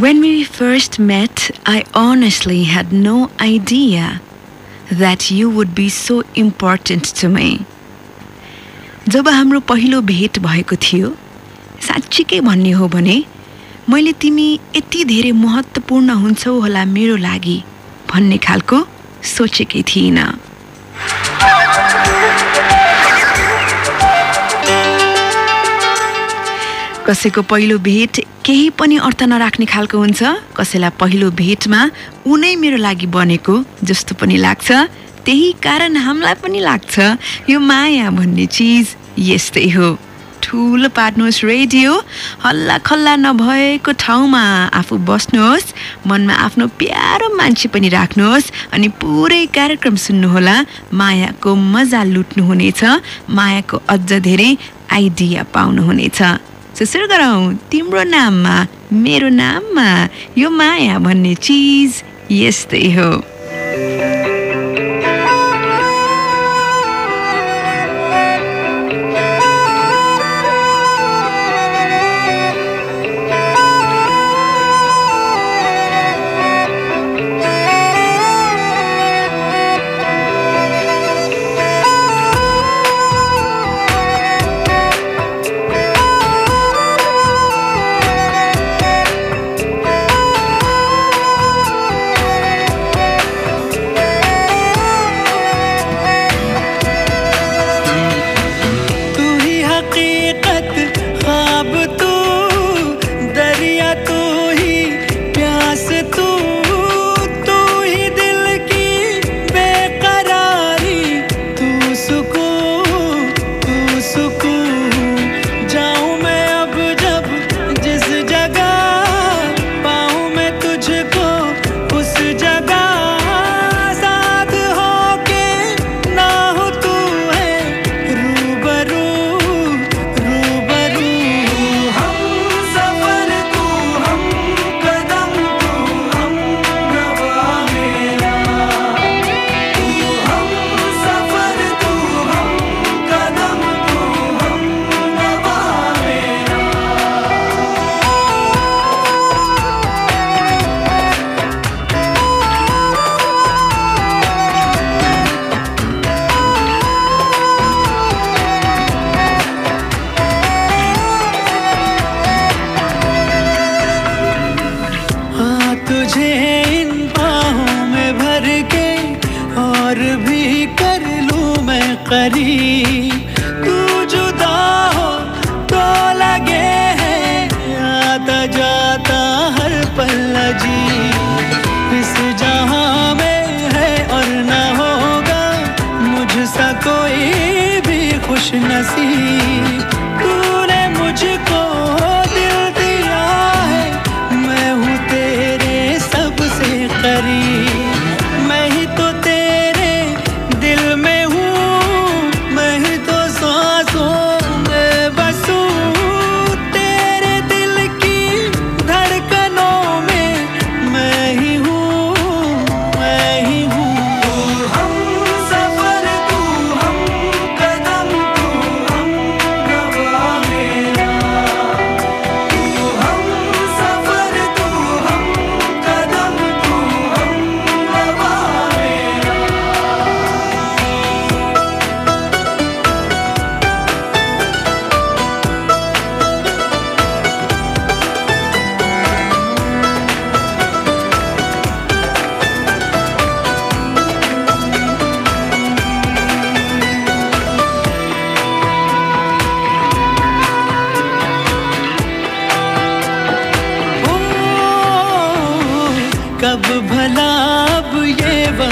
When we first met, I honestly had no idea that you would be so important to me. जब हाम्रो पहिलो भेट भएको थियो साँच्चीकै भन्ने हो भने मैले तिमी यति धेरै महत्त्वपूर्ण हुन्छौ होला मेरो लागि भन्ने खालको सोचेकै थिइनँ कसैको पहिलो भेट केही पनि अर्थ नराख्ने खालको हुन्छ। कसैलाई पहिलो भेटमा उनै मेरो लागि बनेको जस्तो पनि लाग्छ। त्यही कारण हामीलाई पनि लाग्छ। यो माया भन्ने चिज यस्तै हो। ठुलो पार्नुहोस् रेडियो। हल्ला खल्ला नभएको ठाउँमा आफू बस्नुहोस्। मनमा आफ्नो प्यारो मान्छे पनि राख्नुहोस्। अनि पुरै कार्यक्रम सुन्नुहोला। मायाको मजा लुट्नुहुनेछ। मायाको अझ धेरै आइडिया पाउनुहुनेछ। सुरु गरौँ तिम्रो नाममा मेरो नाममा यो माया भन्ने चिज यस्तै हो।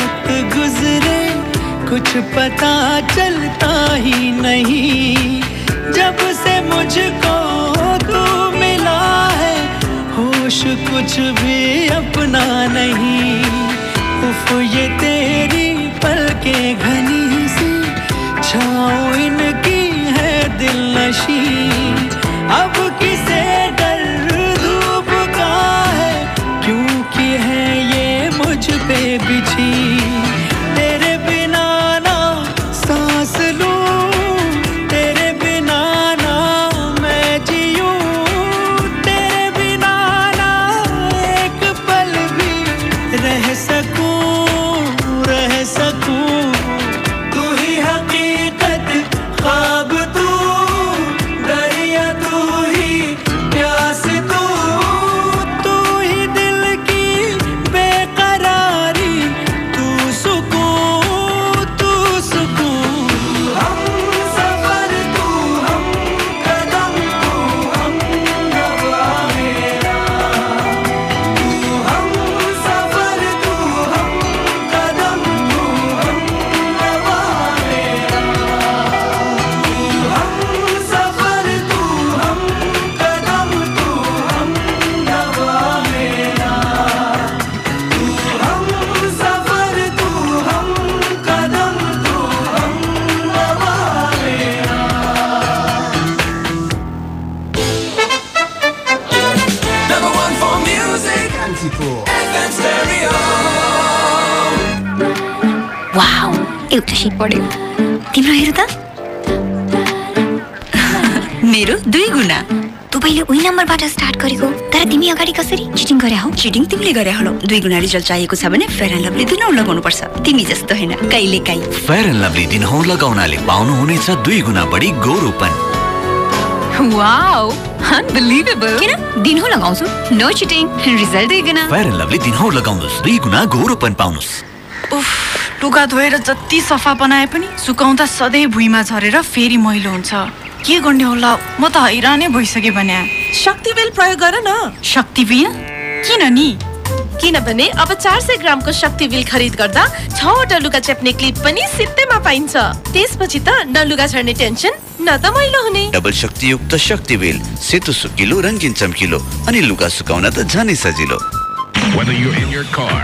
वक्त गुजरे, कुछ पता चलता ही नहीं। जब से मुझको तू मिला है, होश कुछ भी अपना नहीं। उफ, ये तेरी पलके घनी सी छाओ इनकी है दिल नशी अब किसे डर धूप का है? क्योंकि है पे बिछी। FM stereo. वाउ एउटा सिट पढ्यो तिम्रो हेर त मेरो दुई गुना तपाईँले उही नम्बरबाट स्टार्ट गरेको तर तिमी अगाडि कसरी चिटिङ गरे हौ चिटिङ तिमीले गरे हलो दुई गुना रिजल्ट चाहिएको छ भने फेयर एन्ड लभली दिनौ लगाउनु पर्छ तिमी जस्तो होइन कहिले काहीँ फेयर एन्ड लभली दिनहुँ लगाउनाले पाउनुहुनेछ दुई गुणा बढी गौरवपन वाउ अनबिलिभेबल किन दिनहुँ लगाउँछु नो चिटिङ रिजल्ट गुणा फेयर एन्ड लभली दिनहुँ लगाउनुहोस् दुई गुणा उफ लुगा धोएर जति सफा बनाए पनि सुकाउँदा सधैँ भुइँमा झरेर फेरि मैलो हुन्छ के गर्ने होला म त हैरानै भइसकेँ भने शक्तिवेल प्रयोग गर न किन नि किनभने अब चार सय ग्रामको शक्तिवेल खरिद गर्दा छवटा लुगा चेप्ने क्लिप पनि सित्तैमा पाइन्छ त्यसपछि त न लुगा छर्ने टेन्सन न त मैलो हुने डबल शक्तियुक्त शक्तिवेल सेतो सुकिलो रङ्गिन चम्किलो अनि लुगा सुकाउन त झनै सजिलो Whether you're in your car,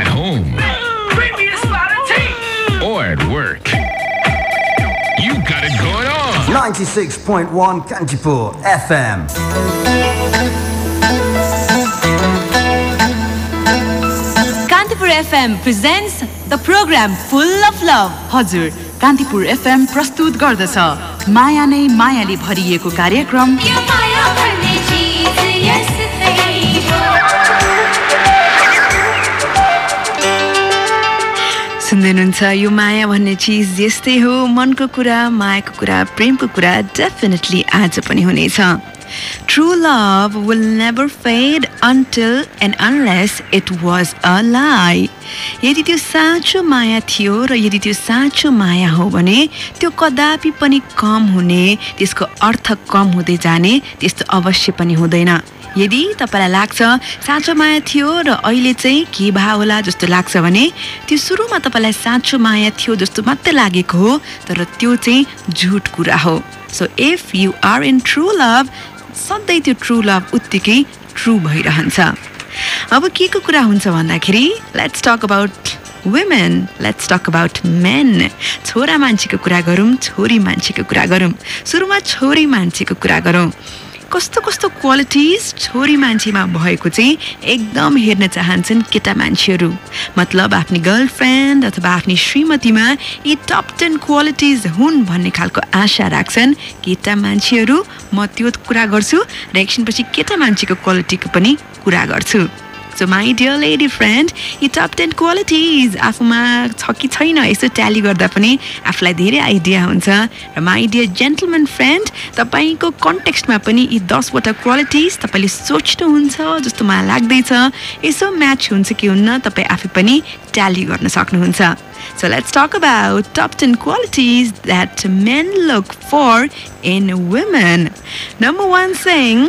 at home, or at work, you got it going on. 96.1 Kantipur FM. Kantipur FM presents the program full of love हजुर कान्तिपुर एफएम प्रस्तुत गर्दछ। माया नै मायाले भरिएको कार्यक्रम। सुन्दै हुनुहुन्छ यो माया भन्ने चिज यस्तै हो। मनको कुरा मायाको कुरा प्रेमको कुरा डेफिनेटली आज पनि हुनेछ। True love will never fade until and unless it was a लाई यदि त्यो साँचो माया थियो र यदि त्यो साँचो माया हो भने त्यो कदापि पनि कम हुने त्यसको अर्थ कम हुँदै जाने त्यस्तो अवश्य पनि हुँदैन यदि तपाईँलाई लाग्छ साँचो माया थियो र अहिले चाहिँ के भाव होला जस्तो लाग्छ भने त्यो सुरुमा तपाईँलाई साँचो माया थियो जस्तो मात्रै लागेको हो तर त्यो चाहिँ झुट कुरा हो so if you are in true love सधैँ त्यो ट्रु लभ उत्तिकै ट्रु भइरहन्छ। अब के को कुरा हुन्छ भन्दाखेरि let's talk about women let's talk about men छोरा मान्छेको कुरा गरौँ छोरी मान्छेको कुरा गरौँ। सुरुमा छोरी मान्छेको कुरा गरौँ। कस्तो कस्तो क्वालिटिज छोरी मान्छेमा भएको चाहिँ एकदम हेर्न चाहन्छन् केटा मान्छेहरू। मतलब आफ्नी गर्लफ्रेन्ड अथवा आफ्नी श्रीमतीमा यी टप टेन क्वालिटिज हुन् भन्ने खालको आशा राख्छन् केटा मान्छेहरू। म त्यो कुरा गर्छु र एकछिनपछि केटा मान्छेको क्वालिटीको पनि कुरा गर्छु। So my dear lady friend यी टप टेन क्वालिटिज आफूमा छ कि छैन यसो ट्याली गर्दा पनि आफूलाई धेरै आइडिया हुन्छ। र माई डियर जेन्टलमेन फ्रेन्ड तपाईँको कन्टेक्स्टमा पनि यी दसवटा क्वालिटिज तपाईँले सोच्नुहुन्छ जस्तो मलाई लाग्दैछ। यसो म्याच हुन्छ कि हुन्न तपाईँ आफै पनि ट्याली गर्न सक्नुहुन्छ। So let's talk about top 10 qualities that men look for in women. Number one saying,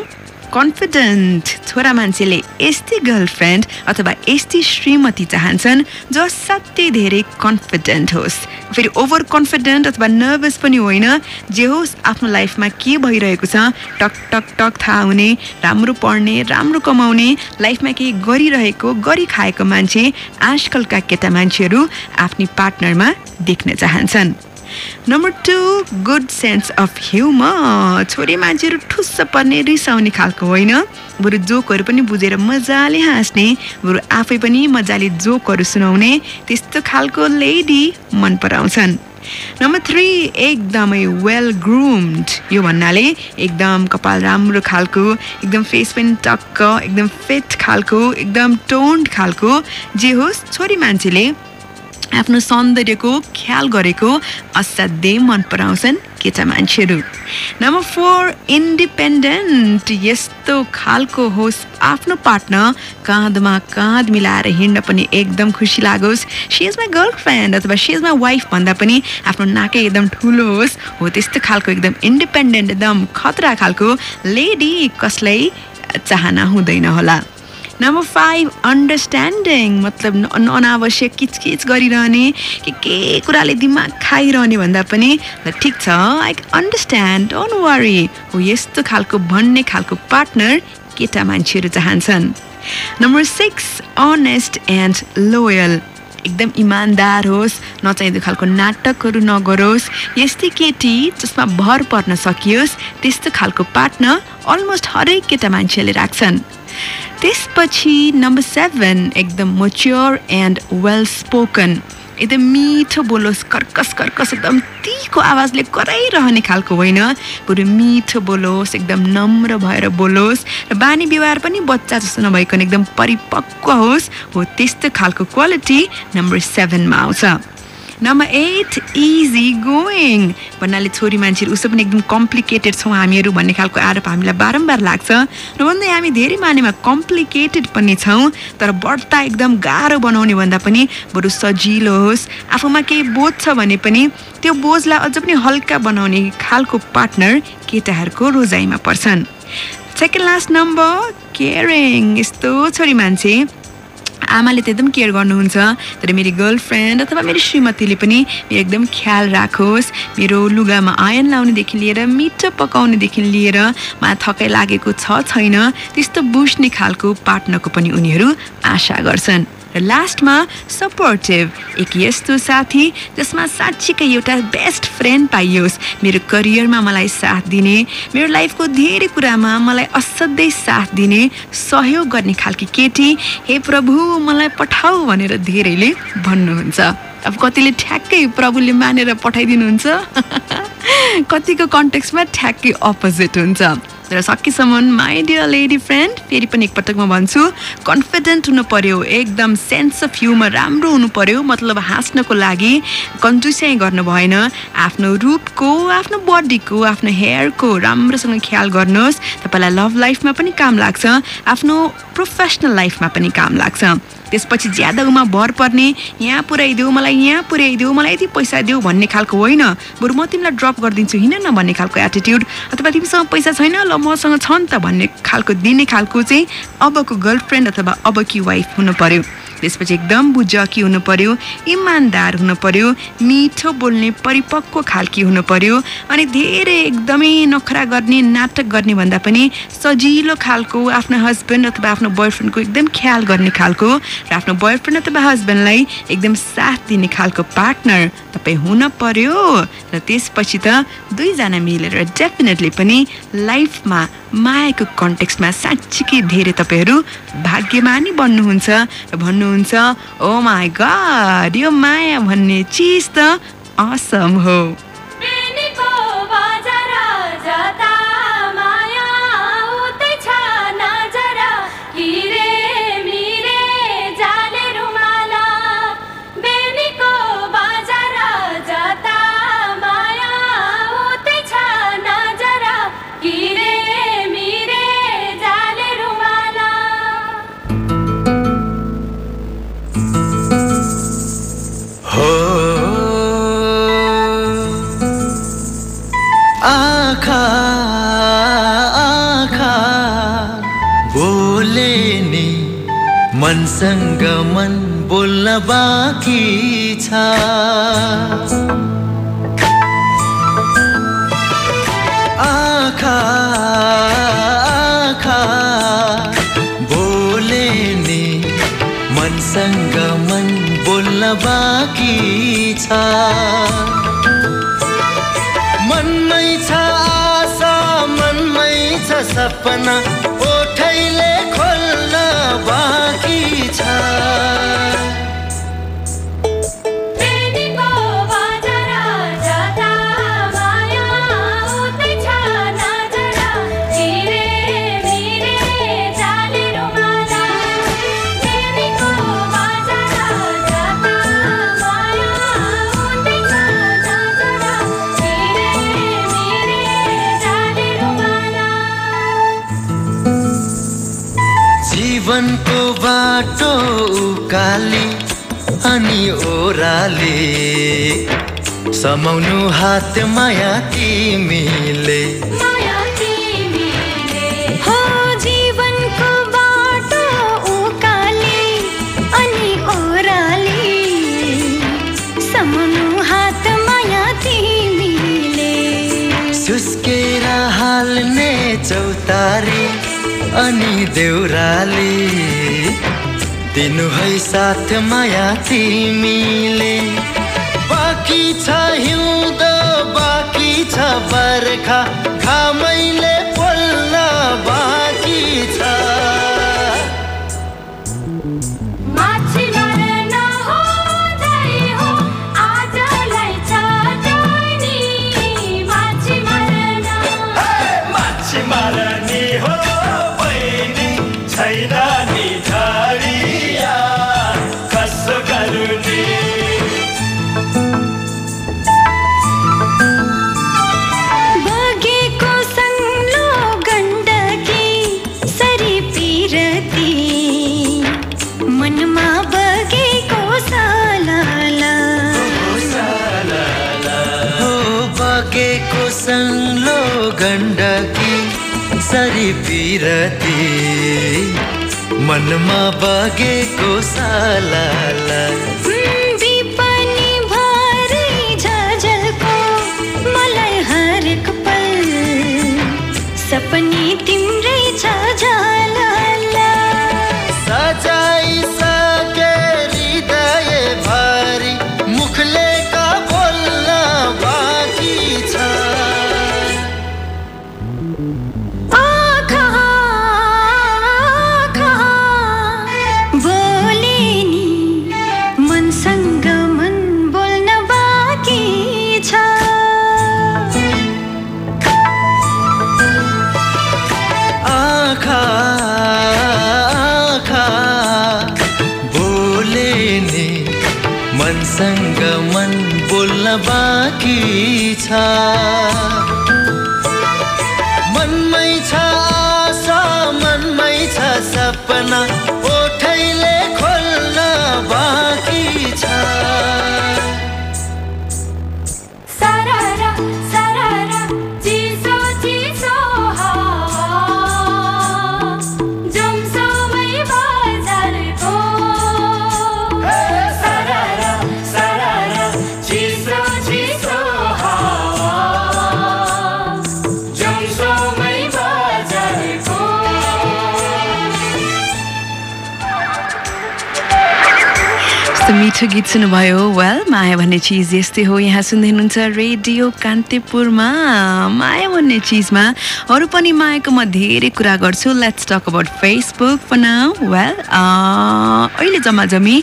confident छोरा मान्छेले यस्तै गर्लफ्रेन्ड अथवा यस्तै श्रीमती चाहन्छन् जो असाध्यै धेरै कन्फिडेन्ट होस्। फेरि ओभर कन्फिडेन्ट अथवा नर्भस पनि होइन जे होस् आफ्नो लाइफमा के भइरहेको छ टक टक टक थाहा हुने राम्रो पढ्ने राम्रो कमाउने लाइफमा केही गरिरहेको गरिखाएको मान्छे आजकलका केटा मान्छेहरू आफ्नी पार्टनरमा देख्न चाहन्छन्। Number two good sense of humour छोरी मान्छेहरू ठुस्स पर्ने रिसाउने खालको होइन। बरु जोकहरू पनि बुझेर मजाले हाँस्ने बरु आफै पनि मजाले जोकहरू सुनाउने त्यस्तो खालको लेडी मन पराउँछन्। नम्बर थ्री एकदमै वेल ग्रुम्ड यो भन्नाले एकदम कपाल राम्रो खालको एकदम फेस पनि टक्क एकदम फिट खालको एकदम टोन्ड खालको जे होस् छोरी मान्छेले आफ्नो सौन्दर्यको ख्याल गरेको असाध्यै मन पराउँछन् केटा मान्छेहरू। नम्बर फोर इन्डिपेन्डेन्ट यस्तो खालको होस् आफ्नो पार्टनर काँधमा काँध मिलाएर हिँड्न पनि एकदम खुसी लागोस्। She is my girlfriend अथवा इज माई वाइफ भन्दा पनि आफ्नो नाकै एकदम ठुलो होस्। हो त्यस्तो खालको एकदम इन्डिपेन्डेन्ट एकदम खतरा खालको लेडी कसलाई चाहना हुँदैन होला। नम्बर फाइभ अन्डरस्ट्यान्डिङ मतलब अनावश्यक किचकिच गरिरहने कि के कुराले दिमाग खाइरहने भन्दा पनि ठिक छ। आई अन्डरस्ट्यान्ड डोन्ट वरी हो यस्तो खालको भन्ने खालको पार्टनर केटा मान्छेहरू चाहन्छन्। Number six honest and loyal एकदम इमान्दार होस् नचाहिँदो खालको नाटकहरू नगरोस्। यस्तै केटी जसमा भर पर्न सकियोस् त्यस्तो खालको पार्टनर अलमोस्ट हरेक केटा मान्छेले राख्छन्। त्यसपछि नम्बर सेभेन एकदम मच्योर एन्ड वेल स्पोकन एकदम मिठो बोलोस् कर्कस कर्कस एकदम तिखो आवाजले कराइरहने खालको होइन। बरु मिठो बोलोस् एकदम नम्र भएर बोलोस्। र बानी व्यवहार पनि बच्चा जस्तो नभइकन एकदम परिपक्व होस्। हो त्यस्तो खालको क्वालिटी नम्बर सेभेनमा आउँछ। नम्बर एट इजी गोइङ भन्नाले छोरी मान्छेहरू उसो पनि एकदम कम्प्लिकेटेड छौँ हामीहरू भन्ने खालको आरोप हामीलाई बारम्बार लाग्छ। र भन्दै हामी धेरै मानेमा कम्प्लिकेटेड पनि छौँ तर बढ्ता एकदम गाह्रो बनाउने भन्दा पनि बरु सजिलो होस्। आफूमा केही बोझ छ भने पनि त्यो बोझलाई अझ पनि हल्का बनाउने खालको पार्टनर केटाहरूको रोजाइमा पर्छन्। सेकेन्ड लास्ट नम्बर केयरिङ यस्तो छोरी मान्छे। आमाले त एकदम केयर गर्नुहुन्छ तर मेरो गर्लफ्रेन्ड अथवा मेरो श्रीमतीले पनि मेरो एकदम ख्याल राखोस्। मेरो लुगामा आयन लाउनेदेखि लिएर मिठो पकाउनेदेखि लिएर मा थकाइ लागेको छ छैन। त्यस्तो बुझ्ने खालको पार्टनरको पनि उनीहरू आशा गर्छन्। लास्टमा सपोर्टिभ एक यस्तो साथी जसमा साँच्चीकै एउटा बेस्ट फ्रेन्ड पाइयोस्। मेरो करियरमा मलाई साथ दिने मेरो लाइफको धेरै कुरामा मलाई असाध्यै साथ दिने सहयोग गर्ने खालकी केटी हे प्रभु मलाई पठाऊ भनेर धेरैले भन्नुहुन्छ। अब कतिले ठ्याक्कै प्रभुले मानेर पठाइदिनुहुन्छ। कतिको कन्टेक्समा ठ्याक्कै अपोजिट हुन्छ। र सकेसम्म माई डियर लेडी फ्रेन्ड फेरि पनि एकपटक म भन्छु कन्फिडेन्ट हुनु पर्यो एकदम सेन्स अफ ह्युमर राम्रो हुनु पर्यो मतलब हाँस्नको लागि कन्जुस्याइ गर्नु भएन। आफ्नो रूपको आफ्नो बडीको आफ्नो हेयरको राम्रोसँग ख्याल गर्नुहोस्। तपाईँलाई लभ लाइफमा पनि काम लाग्छ आफ्नो प्रोफेसनल लाइफमा पनि काम लाग्छ। त्यसपछि ज्यादा उमा भर पर्ने यहाँ पुऱ्याइदेऊ मलाई यहाँ पुऱ्याइदेऊ मलाई यति पैसा देऊ भन्ने खालको होइन। बरु म तिमीलाई ड्रप गरिदिन्छु हिँड न भन्ने खालको एटिट्युड अथवा तिमीसँग पैसा छैन ल मसँग छ नि त भन्ने खालको दिने खालको चाहिँ अबको गर्लफ्रेन्ड अथवा अबकी वाइफ हुनु पर्यो। त्यसपछि एकदम बुझकी हुनु पर्यो इमान्दार हुनु पर्यो मिठो बोल्ने परिपक्व खालकी हुनु पर्यो अनि धेरै एकदमै नखरा गर्ने नाटक गर्ने भन्दा पनि सजिलो खालको आफ्नो हस्बेन्ड अथवा आफ्नो बोयफ्रेन्डको एकदम ख्याल गर्ने खालको र आफ्नो बोयफ्रेन्ड अथवा हस्बेन्डलाई एकदम साथ दिने खालको पार्टनर तपाईँ हुन पर्यो र त्यसपछि त दुईजना मिलेर डेफिनेटली पनि लाइफमा मायाको कन्टेक्स्टमा साँच्चीकै धेरै तपाईँहरू भाग्यमानी बन्नुहुन्छ र भन्नुहुन्छ ओ माई गड यो माया भन्ने चिज त असम हो। आखा आखा। बोले नि मनसँग मन बोल्न बाँकी छ आँखा आँखा। बोले नि मनसँग मन बोल्न बाँकी छ छ आशा मनमै छ सपना। अनि ओह्राले समाउनु हात माया तिमीले। माया तिमीले। हो जीवनको बाटो उकाली अनि ओह्राली समाउनु हात माया तिमीले। सुस्केर हाल्ने चौतारी अनि देउराली। दिनु है साथ माया तिमीले। बाँकी छ हिउँदो बाँकी छ बर्खा। घामैले पिरती मनमा बगेको सालाला। विपनी भरै झझल्को मलाई हरेक पल। सपनी तिम्रै छ मनसँग मन बोल्न बाँकी छ। मनमै छ आशा मनमै छ सपना। मिठो गीत सुन्नुभयो। वेल माया भन्ने चिज यस्तै हो। यहाँ सुन्दै हुनुहुन्छ रेडियो कान्तिपुरमा। माया भन्ने चिजमा अरू पनि मायाको म धेरै कुरा गर्छु। Let's talk about Facebook well अहिले जम्मा जम्मी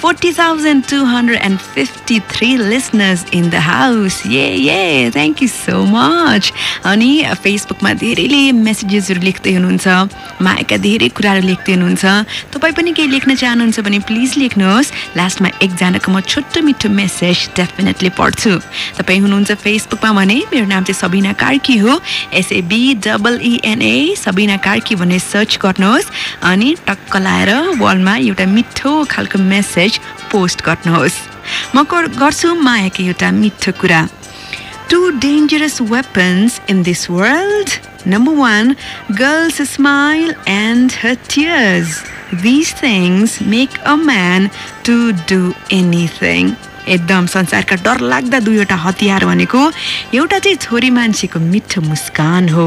forty thousand two hundred and fifty three listeners in the house yeah yeah thank you so much अनि फेसबुकमा धेरैले मेसेजेसहरू लेख्दै हुनुहुन्छ। मायाका धेरै कुराहरू लेख्दै हुनुहुन्छ। तपाईँ पनि केही लेख्न चाहनुहुन्छ भने प्लिज लेख्नुहोस्। लास्टमा एकजनाको म छोटो मिठो मेसेज डेफिनेटली पढ्छु। तपाईँ हुनुहुन्छ फेसबुकमा भने मेरो नाम चाहिँ सबिना कार्की हो। SAB double ENA Sabina Karki भनेर सर्च गर्नुहोस् अनि टक्क लाएर वालमा एउटा मिठो खालको मेसेज पोस्ट गर्नुहोस्। म गर- गर्छु मायाको एउटा मिठो कुरा। Two dangerous weapons in this world. Number one, girls smile and her tears. These things make a man to do anything. एकदम संसारका डरलाग्दा दुईवटा हतियार भनेको एउटा चाहिँ छोरी मान्छेको मिठो मुस्कान हो।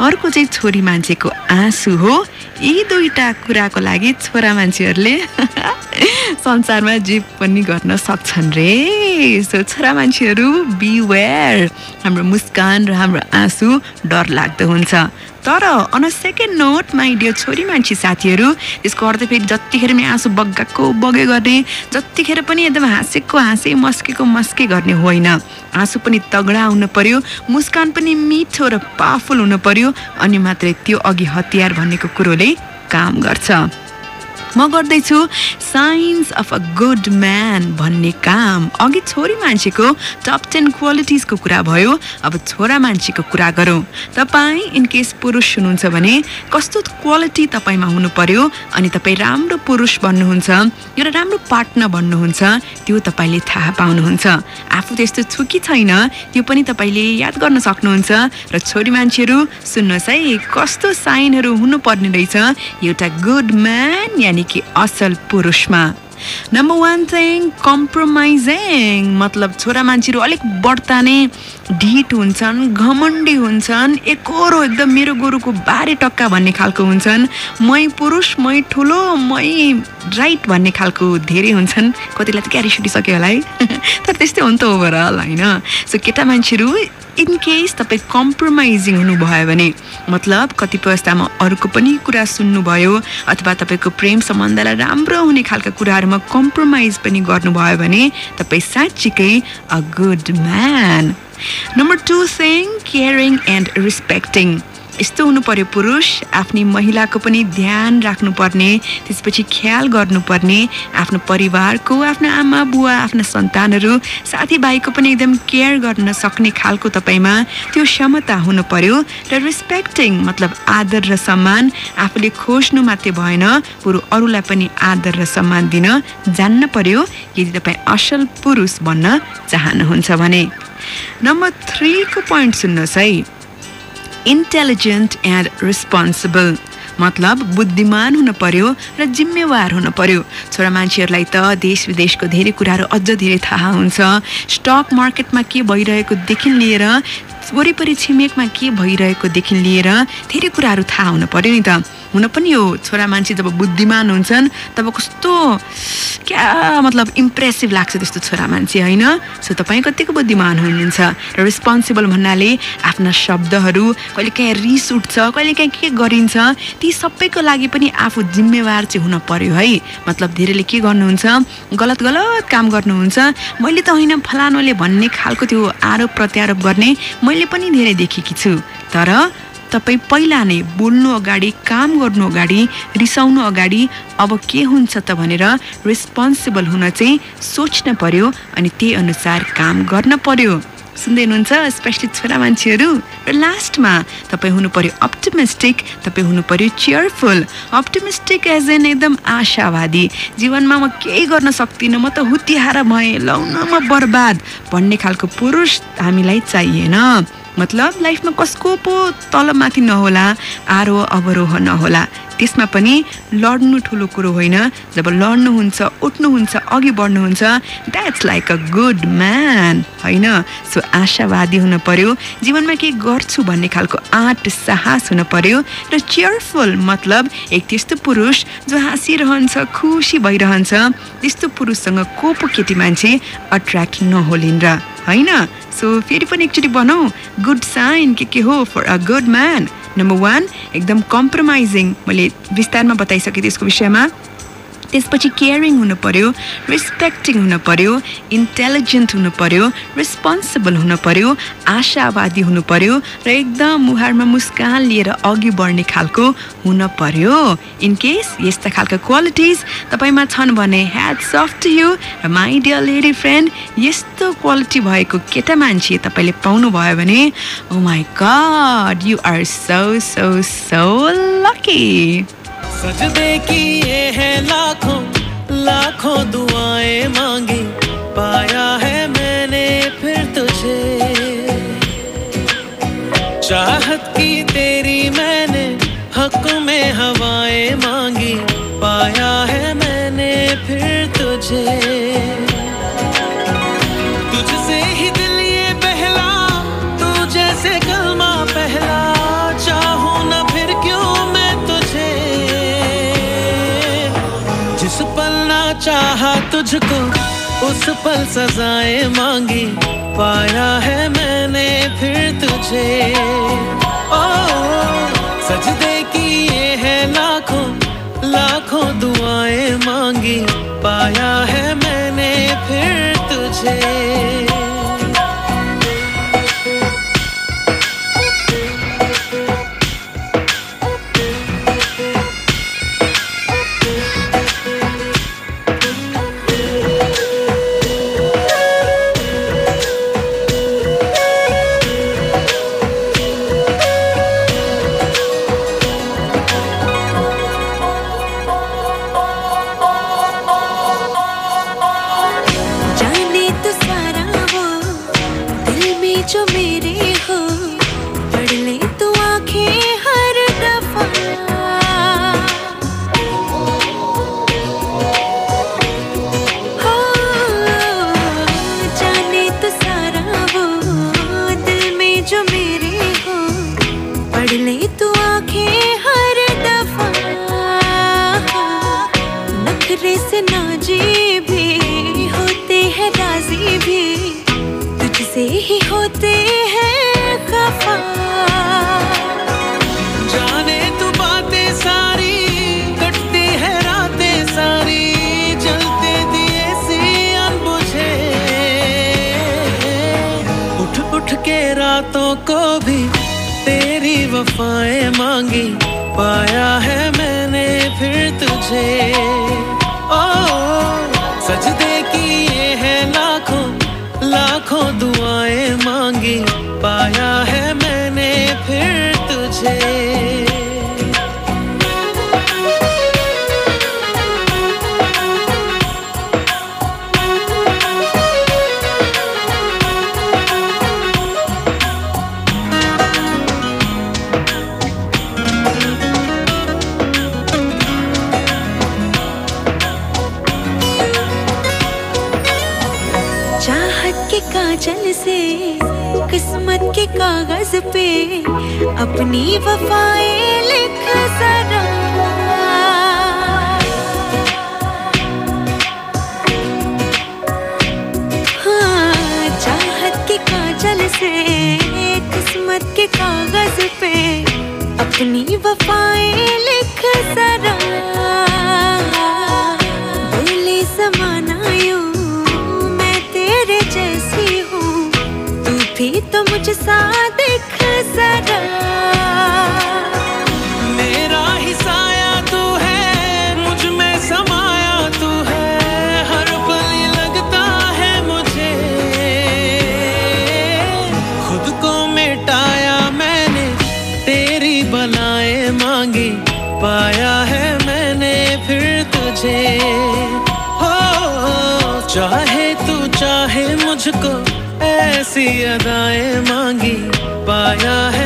अर्को चाहिँ छोरी मान्छेको आँसु हो। यी दुईटा कुराको लागि छोरा मान्छेहरूले संसारमा जे पनि गर्न सक्छन् रे। सो छोरा मान्छेहरू बिवेयर हाम्रो मुस्कान र हाम्रो आँसु डर लाग्दो हुन्छ। तर on second note my dear छोरी मान्छे साथीहरू त्यसको अर्थ फेरि जतिखेर पनि आँसु बग्गाको बगे गर्ने जतिखेर पनि एकदम हाँसेको हाँसे मस्केको मस्के गर्ने होइन। आँसु पनि तगडा हुनु पर्यो मुस्कान पनि मिठो र पावरफुल हुनु पर्यो अनि मात्रै त्यो अघि हतियार भन्नेको कुरोले काम गर्छ। म गर्दैछु signs of a good man भन्ने काम। अघि छोरी मान्छेको टप टेन क्वालिटिजको कुरा भयो अब छोरा मान्छेको कुरा गरौँ। तपाईँ इनकेस पुरुष हुनुहुन्छ भने कस्तो क्वालिटी तपाईँमा हुनु पर्यो अनि तपाईँ राम्रो पुरुष भन्नुहुन्छ एउटा राम्रो पार्टनर भन्नुहुन्छ त्यो तपाईँले थाहा पाउनुहुन्छ। आफू त्यस्तो छु कि छैन त्यो पनि तपाईँले याद गर्न सक्नुहुन्छ र छोरी मान्छेहरू सुन्नुहोस् है कस्तो साइनहरू हुनुपर्ने रहेछ एउटा गुड म्यान यानि कि असल पुरुषमा. नम्बर वान चाहिँ कम्प्रोमाइजिङ मतलब छोरा मान्छेहरू अलिक बढ्ता नै ढिट हुन्छन् घमण्डी हुन्छन् एकरो एकदम मेरो गोरुको बारे टक्का भन्ने खालको हुन्छन्। मै पुरुष मै ठुलो मै राइट भन्ने खालको धेरै हुन्छन्। कतिलाई त क्यारी सुटिसक्यो होला है? तर त्यस्तै हो नि त ओभरअल होइन? सो केटा मान्छेहरू इन केस तपाईँ कम्प्रोमाइजिङ हुनुभयो भने मतलब कतिपय अवस्थामा अरूको पनि कुरा सुन्नुभयो अथवा तपाईँको प्रेम सम्बन्धलाई राम्रो हुने खालका कुराहरूमा कम्प्रोमाइज पनि गर्नुभयो भने तपाईँ साँच्चीकै a good man number two thing caring and respecting यस्तो हुनु पर्यो पुरुष आफ्नै महिलाको पनि ध्यान राख्नुपर्ने त्यसपछि ख्याल गर्नुपर्ने आफ्नो परिवारको आफ्नो आमा बुवा आफ्ना सन्तानहरू साथीभाइको पनि एकदम केयर गर्न सक्ने खालको तपाईँमा त्यो क्षमता हुनु पर्यो र रेस्पेक्टिङ मतलब आदर र सम्मान आफूले खोज्नु मात्रै भएन बरु अरूलाई पनि आदर र सम्मान दिन जान्न पर्यो। यदि तपाईँ असल पुरुष बन्न चाहनुहुन्छ भने। नम्बर थ्रीको पोइन्ट सुन्नुहोस् है इन्टेलिजेन्ट एन्ड रेस्पोन्सिबल मतलब बुद्धिमान हुन पर्यो र जिम्मेवार हुन पर्यो। छोरा मान्छेहरूलाई त देश विदेशको धेरै कुराहरू अझ धेरै थाहा हुन्छ। स्टक मार्केटमा के भइरहेकोदेखि लिएर वरिपरि छिमेकमा के भइरहेकोदेखि लिएर धेरै कुराहरू थाहा हुन पर्यो नि त। हुन पनि हो छोरा मान्छे जब बुद्धिमान हुन्छन् तब कस्तो क्या मतलब इम्प्रेसिभ लाग्छ त्यस्तो छोरा मान्छे होइन? सो तपाईँ कतिको बुद्धिमान हुनुहुन्छ? र रेस्पोन्सिबल भन्नाले आफ्ना शब्दहरू कहिले काहीँ रिस उठ्छ कहिले काहीँ के गरिन्छ ती सबैको लागि पनि आफू जिम्मेवार चाहिँ हुन पर्यो है। मतलब धेरैले के गर्नुहुन्छ गलत गलत काम गर्नुहुन्छ। मैले त होइन फलानुले भन्ने खालको त्यो आरोप प्रत्यारोप गर्ने मैले पनि धेरै देखेकी छु। तर तपाईँ पहिला नै बोल्नु अगाडि काम गर्नु अगाडि रिसाउनु अगाडि अब के हुन्छ त भनेर रेस्पोन्सिबल हुन चाहिँ सोच्न पर्यो अनि त्यही अनुसार काम गर्न पर्यो। सुन्दै हुनुहुन्छ स्पेसली छोरा मान्छेहरू? र लास्टमा तपाईँ हुनु पर्यो अप्टिमिस्टिक तपाईँ हुनु पर्यो चियरफुल अप्टिमिस्टिक एज एन एकदम आशावादी। जीवनमा म केही गर्न सक्दिनँ म त हुतिहार भएँ लाउन म बर्बाद। भन्ने खालको पुरुष हामीलाई चाहिएन। मतलब लाइफमा कसको पो तलमाथि नहोला आरोह अवरोह नहोला। त्यसमा पनि लड्नु ठुलो कुरो होइन। जब लड्नुहुन्छ उठ्नुहुन्छ अघि बढ्नुहुन्छ that's like a good man होइन? सो आशावादी हुन पर्यो जीवनमा केही गर्छु भन्ने खालको आँट साहस हुन पर्यो र चियरफुल मतलब एक त्यस्तो पुरुष जो हाँसिरहन्छ खुसी भइरहन्छ त्यस्तो पुरुषसँग को पो केटी मान्छे अट्र्याक्ट नहोलिन् र होइन? सो फेरि पनि एकचोटि भनौँ गुड साइन के के हो for a good man number one एकदम कम्प्रोमाइजिङ मैले विस्तारमा बताइसकेँ त्यसको विषयमा। त्यसपछि केयरिङ हुनु पर्यो रेस्पेक्टिङ हुनु पर्यो इन्टेलिजेन्ट हुनु पर्यो रेस्पोन्सिबल हुनु पर्यो आशावादी हुनु पर्यो र एकदम मुहारमा मुस्कान लिएर अघि बढ्ने खालको हुन पर्यो। इन केस यस्ता खालका क्वालिटिज तपाईँमा छन् भने ह्याट्स अफ टु यु र माई डियर लेडी फ्रेन्ड यस्तो क्वालिटी भएको केटा मान्छे तपाईँले पाउनुभयो भने ओ my God you are so so so lucky सजदे किए हैं लाखों लाखों दुआएँ मांगी। पाया है मैंने फिर तुझे। चाहत की तेरी मैंने, हक में हवाएँ मांगी। पाया है मैंने फिर तुझे। तुझको उस पल सजाए मांगी। पाया है मैंने फिर तुझे। ओ सजदे किए है लाखों लाखों दुआएँ मांगी। पाया है मैंने फिर तुझे। sé. अपनी वफाएँ लिख जरा हाँ, चाहत के काजल से किस्मत के कागज़ पे अपनी वफाएँ लिख जरा मैं तेरे जैसी हूँ तू भी तो मुझसा दिख जरा ऐसी अदाएँ मांगी पाया है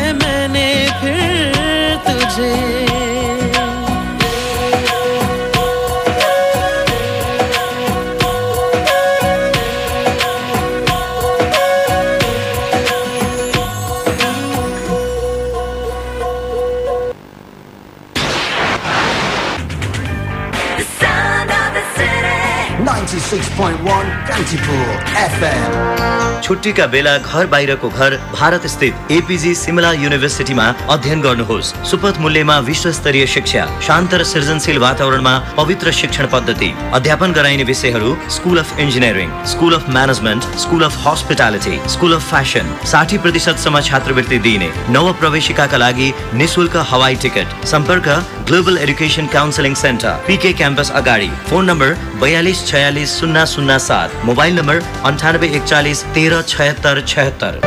96.1 Kantipur FM. छुट्टीका बेला घर बाहिरको घर भारत स्थित एपिजी सिमला युनिभर्सिटीमा अध्ययन गर्नुहोस् सुपथ मूल्यमा विश्वस्तरीय शिक्षा शान्त र सृजनशील वातावरणमा पवित्र शिक्षण पद्धति अध्यापन गराइने विषयहरू school of engineering school of management school of hospitality school of fashion साठी प्रतिशतसम्म छात्रवृत्ति दिइने नव प्रवेशिकाका लागि निशुल्क हवाई टिकट सम्पर्क global education counselling centre P K campus अगाडि फोन नम्बर बयालिस छयालिस शून्य शून्य सात मोबाइल नम्बर अन्ठानब्बे एकचालिस तेह्र छयत्तर छयत्तर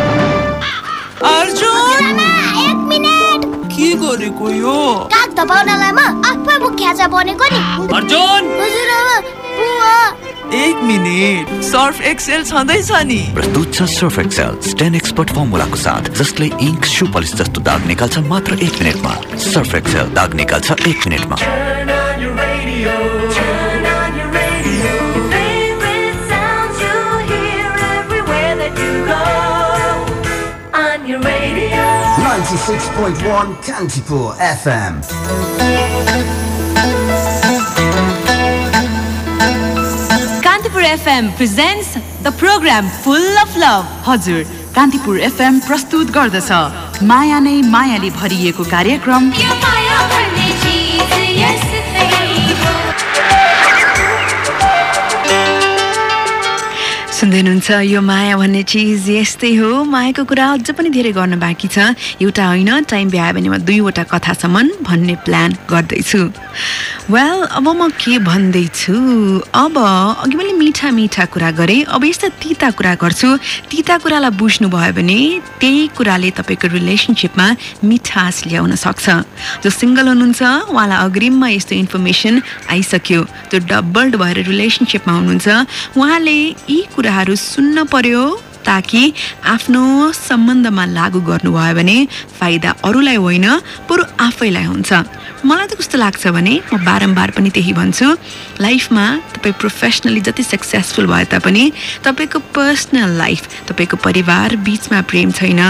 अर्जुन एक मिनट के गरेको यो काग दबाउनलाई म आफै मुख्या छ बनेको नि अर्जुन हजुर आमा बुवा एक मिनट। सर्फ एक्सेल छँदैछ नि। प्रस्तुत छ सर्फ एक्सेल। स्टेन एक्सपर्ट फर्मुलाको साथ जसले इङ्क सु पलिस जस्तो दाग निकाल्छ मात्र एक मिनटमा। सर्फ एक्सेल दाग निकाल्छ एक मिनटमा। Turn on your radio. Turn FM presents the programme full of love हजुर कान्तिपुर एफएम प्रस्तुत गर्दछ। माया नै मायाले भरिएको कार्यक्रम। सुन्दै हुनुहुन्छ यो माया भन्ने चिज यस्तै हो। मायाको कुरा अझ पनि धेरै गर्न बाँकी छ। एउटा होइन टाइम भ्यायो भने म दुईवटा कथासम्म भन्ने प्लान गर्दैछु। वेल अब म के भन्दैछु? अब अघि मैले मिठा मिठा कुरा गरेँ। अब यस्ता तिता कुरा गर्छु। तिता कुरालाई बुझ्नुभयो भने त्यही कुराले तपाईँको रिलेसनसिपमा मिठास ल्याउन सक्छ। जो सिङ्गल हुनुहुन्छ उहाँलाई अग्रिममा यस्तो इन्फर्मेसन आइसक्यो। त्यो डबल्ड भएर रिलेसनसिपमा हुनुहुन्छ उहाँले यी कुराहरू सुन्न पर्यो ताकि आफ्नो सम्बन्धमा लागू गर्नुभयो भने फाइदा अरूलाई होइन बरु आफैलाई हुन्छ। मलाई त कस्तो लाग्छ भने म बारम्बार पनि त्यही भन्छु। लाइफमा तपाईँ प्रोफेसनली जति सक्सेसफुल भए तापनि तपाईँको पर्सनल लाइफ तपाईँको परिवार बिचमा प्रेम छैन।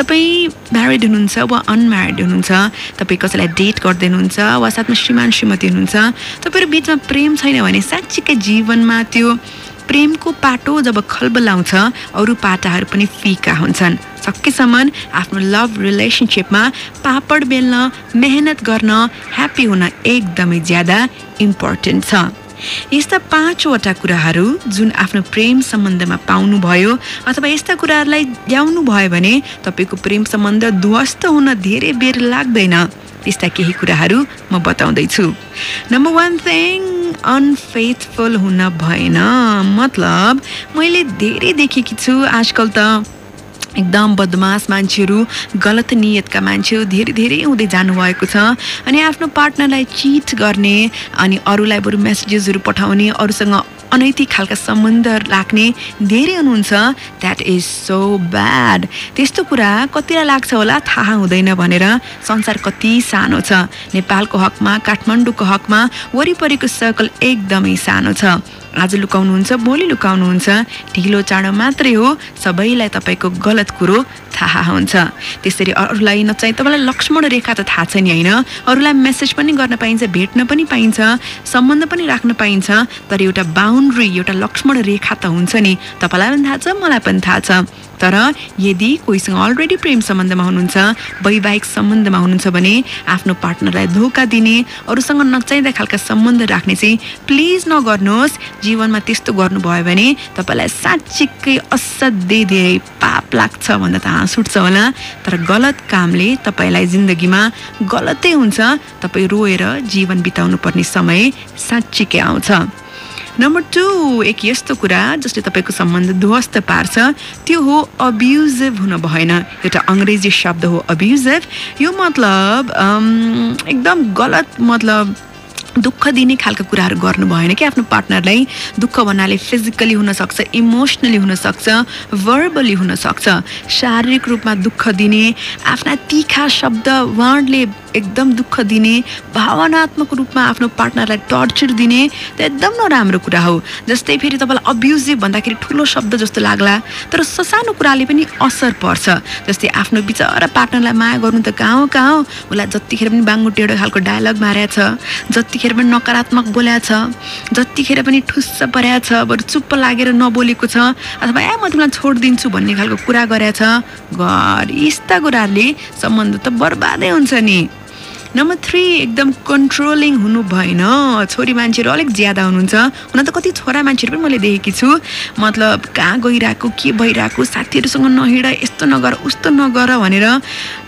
तपाईँ म्यारिड हुनुहुन्छ वा अनम्यारिड हुनुहुन्छ तपाईँ कसैलाई डेट गर्दै हुनुहुन्छ वा साथमा श्रीमान श्रीमती हुनुहुन्छ तपाईँहरू बिचमा प्रेम छैन भने साँच्चीकै जीवनमा त्यो प्रेमको पाटो जब खलबलाउँछ अरू पाटाहरू पनि फिका हुन्छन्। सकेसम्म आफ्नो लभ रिलेसनसिपमा पापड बेल्न मेहनत गर्न ह्याप्पी हुन एकदमै ज्यादा इम्पोर्टेन्ट छ। यस्ता पाँचवटा कुराहरू जुन आफ्नो प्रेम सम्बन्धमा पाउनुभयो अथवा यस्ता कुराहरूलाई ल्याउनु भयो भने तपाईँको प्रेम सम्बन्ध ध्वस्त हुन धेरै बेर लाग्दैन। त्यस्ता केही कुराहरू म बताउँदैछु। नम्बर वान थिङ अनफेथफुल हुन भएन। मतलब मैले धेरै देखेकी छु। आजकल त एकदम बदमास मान्छेहरू गलत नियतका मान्छेहरू धेरै धेरै हुँदै जानुभएको छ। अनि आफ्नो पार्टनरलाई चिट गर्ने अनि अरूलाई बरु मेसेजेसहरू पठाउने अरूसँग अनैतिक खालका सम्बन्ध राख्ने धेरै हुनुहुन्छ। द्याट इज सो ब्याड त्यस्तो कुरा कतिलाई लाग्छ होला थाहा हुँदैन भनेर संसार कति सानो छ। नेपालको हकमा काठमाडौँको हकमा वरिपरिको सर्कल एकदमै सानो छ। आज लुकाउनुहुन्छ भोलि लुकाउनुहुन्छ। ढिलो चाँडो मात्रै हो। सबैलाई तपाईँको गलत कुरो थाहा हुन्छ। त्यसरी अरूलाई नचाहिँ तपाईँलाई लक्ष्मण रेखा त थाहा छ नि होइन? अरूलाई मेसेज पनि गर्न पाइन्छ भेट्न पनि पाइन्छ सम्बन्ध पनि राख्न पाइन्छ तर एउटा बााउन्ड्री एउटा लक्ष्मण रेखा त हुन्छ नि। तपाईँलाई पनि थाहा छ मलाई पनि थाहा छ। तर यदि कोहीसँग अलरेडी प्रेम सम्बन्धमा हुनुहुन्छ वैवाहिक सम्बन्धमा हुनुहुन्छ भने आफ्नो पार्टनरलाई धोका दिने अरूसँग नचाहिँदा खालका सम्बन्ध राख्ने चाहिँ प्लिज नगर्नुहोस्। जीवनमा त्यस्तो गर्नुभयो भने तपाईँलाई साँच्चीकै असाध्यै धेरै पाप लाग्छ भन्दा त हाँस उठ्छ होला। तर गलत कामले तपाईँलाई जिन्दगीमा गलतै हुन्छ। तपाईँ रोएर जीवन बिताउनु पर्ने समय साँच्चीकै आउँछ। नम्बर टू एक यस्तो कुरा जसले तपाईँको सम्बन्ध ध्वस्त पार्छ त्यो हो अब्युजिभ हुन भएन। एउटा अङ्ग्रेजी शब्द हो अब्युजिभ यो मतलब एकदम गलत मतलब दुःख दिने खालको कुराहरू गर्नु भएन कि आफ्नो पार्टनरलाई दुःख भन्नाले फिजिकली हुनसक्छ इमोसनली हुनसक्छ भर्बली हुनसक्छ शारीरिक रूपमा दुःख दिने आफ्ना तिखा शब्द वर्डले एकदम दुःख दिने भावनात्मक रूपमा आफ्नो पार्टनरलाई टर्चर दिने त्यो एकदम नराम्रो कुरा हो। जस्तै फेरि तपाईँलाई अब्युजिभ भन्दाखेरि ठुलो शब्द जस्तो लाग्ला तर ससानो कुराले पनि असर पर्छ। जस्तै आफ्नो बिचरा पार्टनरलाई माया गर्नु त कहाँ हो कहाँ उसलाई जतिखेर पनि बाङ्गो टेढो खालको डायलग मारेको छ जतिखेर पनि नकारात्मक बोल्या छ। जतिखेर पनि ठुस्स पर्या छ बरु चुप्प लागेर नबोलेको छ अथवा ए म तिमीलाई छोडिदिन्छु भन्ने खालको कुरा गरेछ घर यस्ता कुराहरूले सम्बन्ध त बर्बादै हुन्छ नि। नम्बर थ्री एकदम कन्ट्रोलिङ हुनु भएन। छोरी मान्छेहरू अलिक ज्यादा हुनुहुन्छ। हुन त कति छोरा मान्छेहरू पनि मैले देखेकी छु। मतलब कहाँ गइरहेको के भइरहेको साथीहरूसँग नहिँड यस्तो नगर उस्तो नगर भनेर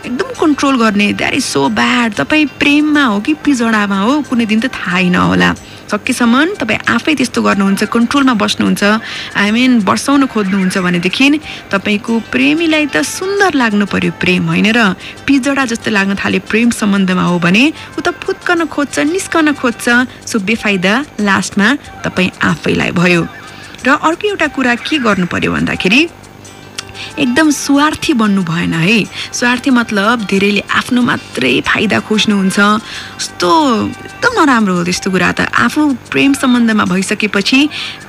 एकदम कन्ट्रोल गर्ने। द्याट इज सो ब्याड तपाईँ प्रेममा हो कि पिजडामा हो कुनै दिन त थाहै नहोला। सकेसम्म तपाईँ आफै त्यस्तो गर्नुहुन्छ कन्ट्रोलमा बस्नुहुन्छ मिन बर्साउन खोज्नुहुन्छ भनेदेखि तपाईँको प्रेमीलाई त सुन्दर लाग्नु पर्यो प्रेम होइन र पिजडा जस्तो लाग्न थाले प्रेम सम्बन्धमा हो भने ऊ त फुत्कन खोज्छ निस्कन खोज्छ सो बेफाइदा लास्टमा तपाईँ आफैलाई भयो। र अर्को एउटा कुरा के गर्नु पर्यो भन्दाखेरि एकदम स्वार्थी बन्नु भएन है। स्वार्थी मतलब धेरैले आफ्नो मात्रै फाइदा खोज्नुहुन्छ। कस्तो एकदम नराम्रो हो त्यस्तो कुरा त। आफू प्रेम सम्बन्धमा भइसकेपछि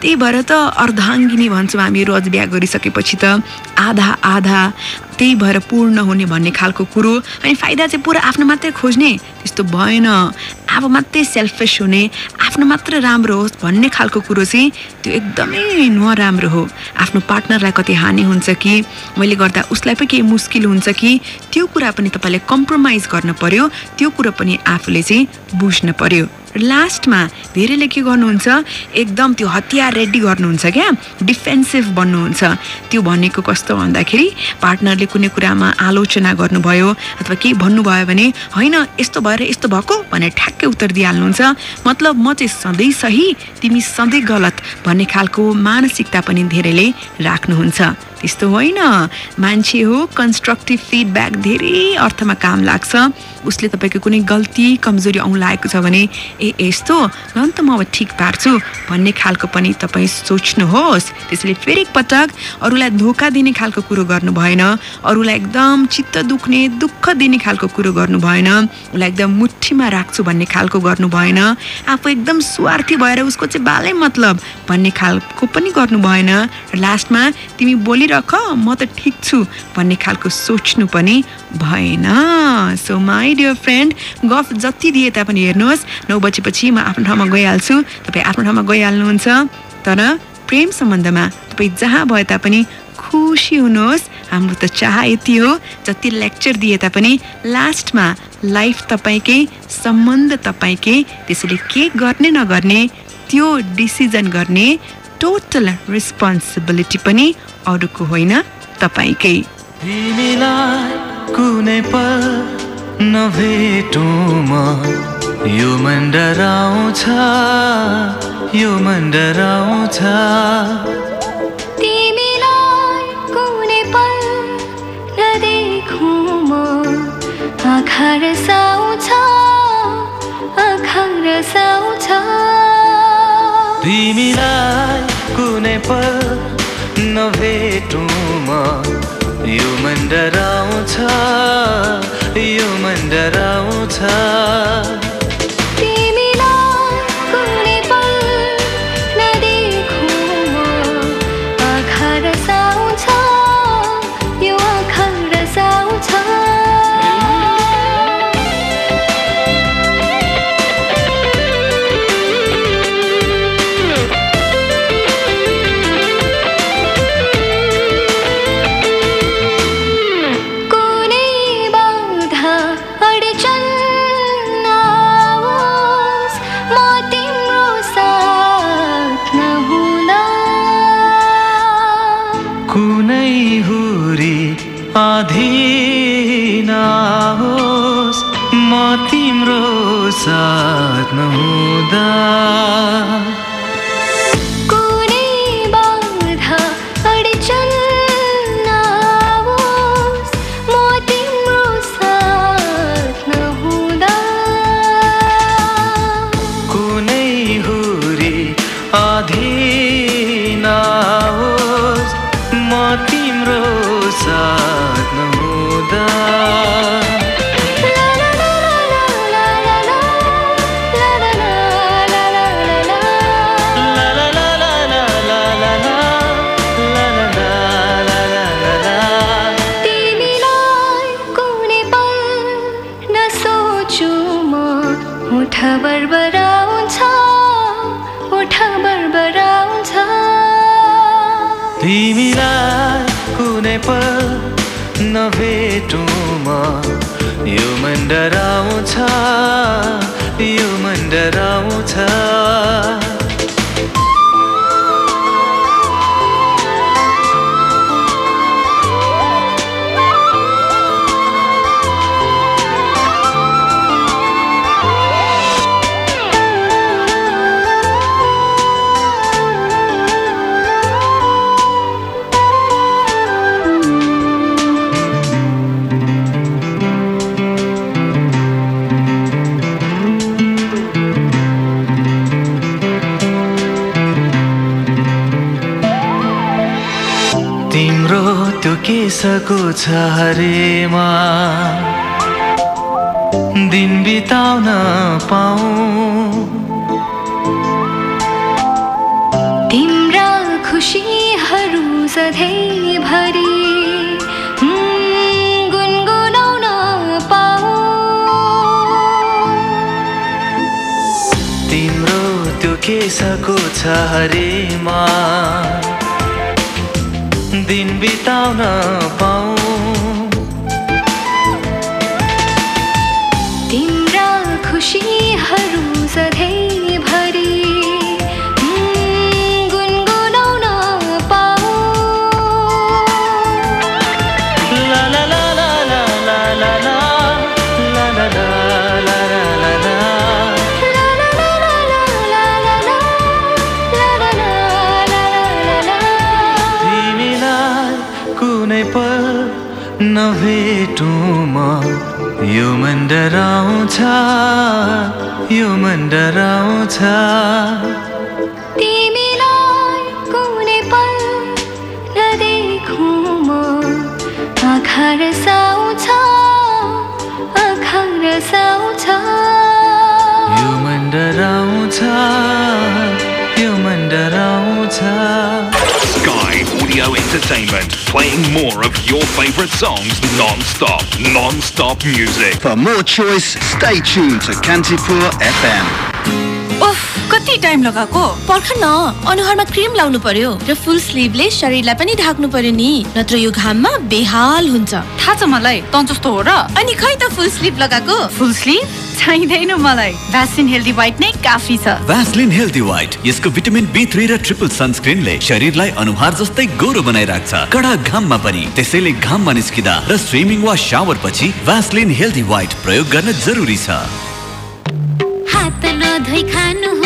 त्यही भएर त अर्धाङ्गिनी भन्छौँ हामीहरू अझ बिहा गरिसकेपछि त। आधा आधा। त्यही भएर पूर्ण हुने भन्ने खालको कुरो अनि फाइदा चाहिँ पुरा आफ्नो मात्रै खोज्ने त्यस्तो भएन। अब मात्रै सेल्फिस हुने आफ्नो मात्र राम्रो होस् भन्ने खालको कुरो चाहिँ त्यो एकदमै नराम्रो हो। आफ्नो पार्टनरलाई कति हानि हुन्छ कि मैले गर्दा उसलाई पनि केही मुस्किल हुन्छ कि त्यो कुरा पनि तपाईँले कम्प्रोमाइज गर्न पर्यो त्यो कुरो पनि आफूले चाहिँ बुझ्न पर्यो। लास्टमा धेरैले के गर्नुहुन्छ एकदम त्यो हतियार रेडी गर्नुहुन्छ क्या? डिफेन्सिभ बन्नुहुन्छ। त्यो भनेको कस्तो भन्दाखेरि पार्टनरले कुनै कुरामा आलोचना गर्नुभयो अथवा केही भन्नुभयो भने होइन यस्तो भएर यस्तो भएको भनेर ठ्याक्कै उत्तर दिइहाल्नुहुन्छ। मतलब म चाहिँ सधैँ सही तिमी सधैँ गलत भन्ने खालको मानसिकता पनि धेरैले राख्नुहुन्छ। त्यस्तो होइन। मान्छे हो कन्स्ट्रक्टिभ फिडब्याक धेरै अर्थमा काम लाग्छ। उसले तपाईँको कुनै गल्ती कमजोरी आउनु लागेको छ भने ए यस्तो? ल त म अब ठिक पार्छु। भन्ने खालको पनि तपाईँ सोच्नुहोस्। त्यसैले फेरि एकपटक अरूलाई धोका दिने खालको कुरो गर्नु भएन। अरूलाई एकदम चित्त दुख्ने दुःख दिने खालको कुरो गर्नु भएन। उसलाई एकदम मुठीमा राख्छु भन्ने खालको गर्नु भएन। आफू एकदम स्वार्थी भएर उसको चाहिँ बालै मतलब भन्ने खालको पनि गर्नु भएन। र लास्टमा तिमी बोलिरह म त ठिक छु भन्ने खालको सोच्नु पनि भएन। सो माई डियर फ्रेन्ड गफ जति दिए तापनि हेर्नुहोस्। नौ बजेपछि म आफ्नो ठाउँमा गइहाल्छु। तपाईँ आफ्नो ठाउँमा गइहाल्नुहुन्छ। तर प्रेम सम्बन्धमा तपाईँ जहाँ भए तापनि खुसी हुनुहोस्। हाम्रो त चाह यति हो। जति लेक्चर दिए तापनि लास्टमा लाइफ तपाईँकै सम्बन्ध तपाईँकै त्यसैले के गर्ने नगर्ने त्यो डिसिजन गर्ने टोटल रेस्पोन्सिबिलिटी पनि अरूको होइन तपाईँकै। तिमीलाई कुनै पल नभेटौँ म यो मन डराउँछ यो मन डराउँछ। तिमीलाई कुनै पल नदेखौँ म आँखा रसाउँछ आँखा रसाउँछ। तिमीलाई कुनै पल नभेटौँ म यो मन डराउँछ यो मन डराउँछ छ हरेमा। दिन बिताउन पाऊ। तिम्रा खुसीहरू सधैँभरि गुनगुनाउन पाऊ। तिम्रो त्यो केसको छ हरेमा। दिन बिताउन मन डराउँछ तिमीलाई कुनै पल नदेखौँ म आँखा रसाउँछ आँखा रसाउँछ यो मन डराउँछ Entertainment, playing more of your favorite songs non-stop. Non-stop music. For more choice, stay tuned to Kantipur FM. कति टाइम लगाएको? पर्ख न अनुहारमा क्रिम लाउनु पर्यो र फुल स्लिभले शरीरलाई पनि ढाक्नु पर्यो नि। नत्र यो घाममा बेहाल हुन्छ। थाहा छ मलाई तँ जस्तो हो र। अनि खै त फुल स्लिभ लगाएको? फुल स्लिभ चाहिँदैन मलाई। भ्याक्सिन हेल्दी वाइट नै काफी छ। भ्यासलिन हेल्दी व्हाइट यसको भिटामिन बी थ्री र ट्रिपल सनस्क्रिनले शरीरलाई अनुहार जस्तै गोरो बनाइराख्छ। कडा घाममा पनि। त्यसैले घाममा निस्किँदा र स्विमिङ वा सावर पछि भ्यासलिन हेल्दी व्हाइट प्रयोग गर्न जरुरी छ। हात नधोइ खानुहुन्न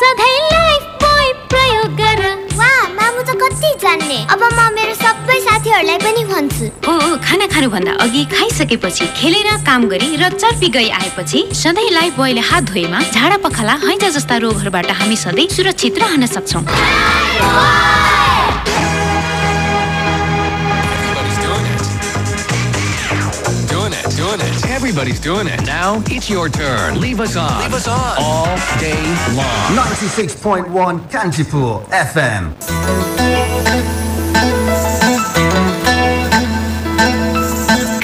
सधैँ लाइफ बोय प्रयोग गर वा मामु त कति जान्ने अब म मेरो सबै साथीहरूलाई पनि भन्छु हो खाना खानुभन्दा अघि खाइसकेपछि खेलेर काम गरी र चर्पी गई आएपछि सधैँ लाइफ बोयले हात धोएमा झाडा पखाला हैजा जस्ता रोगहरूबाट हामी सधैँ सुरक्षित रहन सक्छौँ Doing it, doing it. Everybody's doing it. Now it's your turn. Leave us on. Leave us on. All day long. 96.1 Kantipur FM.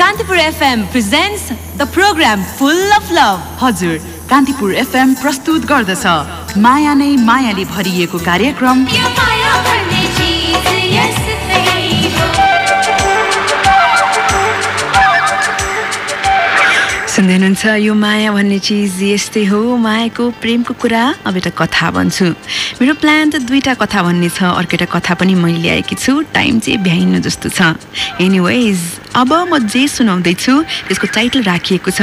Kantipur FM presents the program full of love हजुर कान्तिपुर एफएम प्रस्तुत गर्दछ माया नै मायाले भरिएको कार्यक्रम सुन्दै हुनुहुन्छ यो माया भन्ने चिज यस्तै हो। मायाको प्रेमको कुरा अब एउटा कथा भन्छु। मेरो प्लान त दुईवटा कथा भन्ने छ। अर्को एउटा कथा पनि मैले ल्याएकी छु। टाइम चाहिँ भ्याइनु जस्तो छ। एनिवेज अब म जे सुनाउँदैछु त्यसको टाइटल राखिएको छ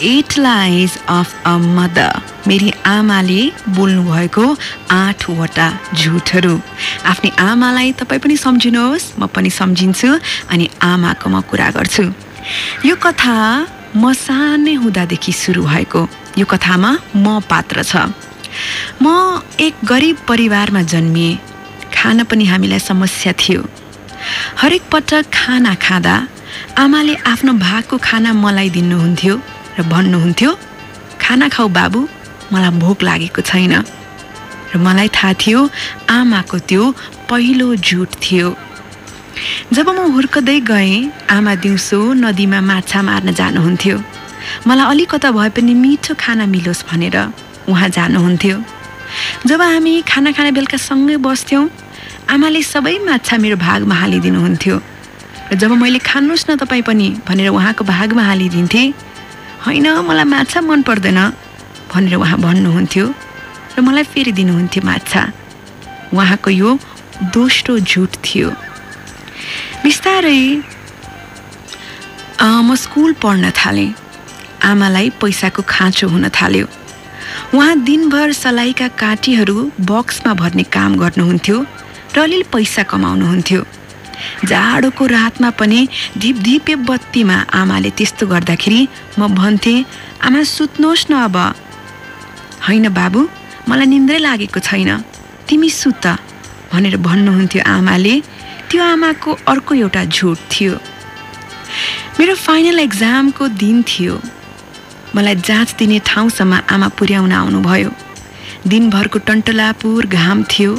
eight lies of a mother मेरी आमाले बोल्नुभएको आठवटा झुटहरू आफ्नै आमालाई तपाईँ पनि सम्झिनुहोस् म पनि सम्झिन्छु अनि आमाको म कुरा गर्छु। यो कथा म सानै हुँदादेखि सुरु भएको। यो कथामा म पात्र छ। म एक गरिब परिवारमा जन्मिएँ। खान पनि हामीलाई समस्या थियो। हरेक पटक खाना खाँदा आमाले आफ्नो भागको खाना मलाई दिनुहुन्थ्यो र भन्नुहुन्थ्यो खाना खाऊ बाबु मलाई भोक लागेको छैन। र मलाई थाहा थियो आमाको त्यो पहिलो झुट थियो। जब म हुर्कदै गएँ आमा दिउँसो नदीमा माछा मार्न जानुहुन्थ्यो। मलाई अलिकता भए पनि मिठो खाना मिलोस् भनेर उहाँ जानुहुन्थ्यो। जब हामी खाना खाने बेलुका सँगै बस्थ्यौँ आमाले सबै माछा मेरो भागमा हालिदिनुहुन्थ्यो। र जब मैले खानुहोस् न तपाईँ पनि भनेर उहाँको भागमा हालिदिन्थेँ होइन मलाई माछा मन पर्दैन भनेर उहाँ भन्नुहुन्थ्यो। र मलाई फेरि दिनुहुन्थ्यो माछा। उहाँको यो दोस्रो झुट थियो। बिस्तारै। म स्कुल पढ्न थालेँ। आमालाई पैसाको खाँचो हुन थाल्यो। उहाँ दिनभर सलाइका काँटीहरू बक्समा भर्ने काम गर्नुहुन्थ्यो र अलिअलि पैसा कमाउनुहुन्थ्यो। जाडोको रातमा पनि धिप धिपे बत्तीमा आमाले त्यस्तो गर्दाखेरि म भन्थेँ आमा सुत्नुहोस् न अब। होइन बाबु मलाई निन्द्रै लागेको छैन। तिमी सुत भनेर भन्नुहुन्थ्यो आमाले। त्यो आमाको अर्को एउटा झुट थियो। मेरो फाइनल एक्जामको दिन थियो। मलाई जाँच दिने ठाउँसम्म आमा पुर्याउन आउनुभयो। दिनभरको टन्टलापुर घाम थियो।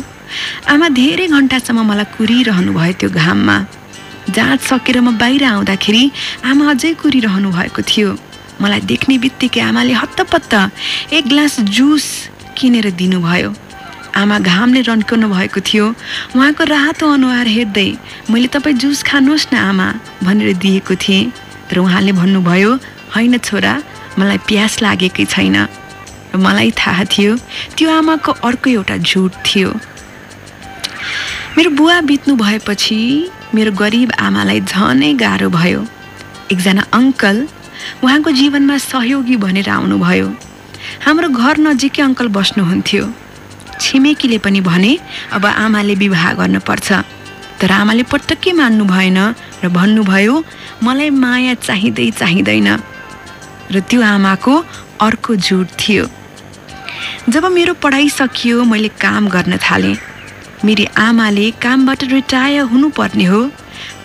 आमा धेरै घन्टासम्म मलाई कुरिरहनु भयो त्यो घाममा। जाँच सकेर म बाहिर आउँदाखेरि आमा अझै कुरिरहनु भएको थियो। मलाई देख्ने बित्तिकै आमाले हत्तपत्त एक ग्लास जुस किनेर दिनुभयो। आमा घामले रन्काउनु भएको थियो। उहाँको रातो अनुहार हेर्दै मैले तपाईँ जुस खानुहोस् न आमा भनेर दिएको थिएँ। तर उहाँले भन्नुभयो होइन छोरा मलाई प्यास लागेकै छैन। र मलाई थाहा थियो त्यो आमाको अर्को एउटा झुट थियो। मेरो बुवा बित्नु भएपछि मेरो गरिब आमालाई झनै गाह्रो भयो। एकजना अङ्कल उहाँको जीवनमा सहयोगी भनेर आउनुभयो। हाम्रो घर नजिकै अङ्कल बस्नुहुन्थ्यो। छिमेकीले पनि भने अब आमाले विवाह गर्नुपर्छ। तर आमाले पटक्कै मान्नु भएन र भन्नुभयो मलाई माया चाहिँदै चाहिँदैन। र त्यो आमाको अर्को झुट थियो। जब मेरो पढाइ सकियो मैले काम गर्न थालेँ। मेरी आमाले कामबाट रिटायर हुनुपर्ने हो